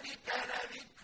ذَٰلِكَ لَذِكْرٌ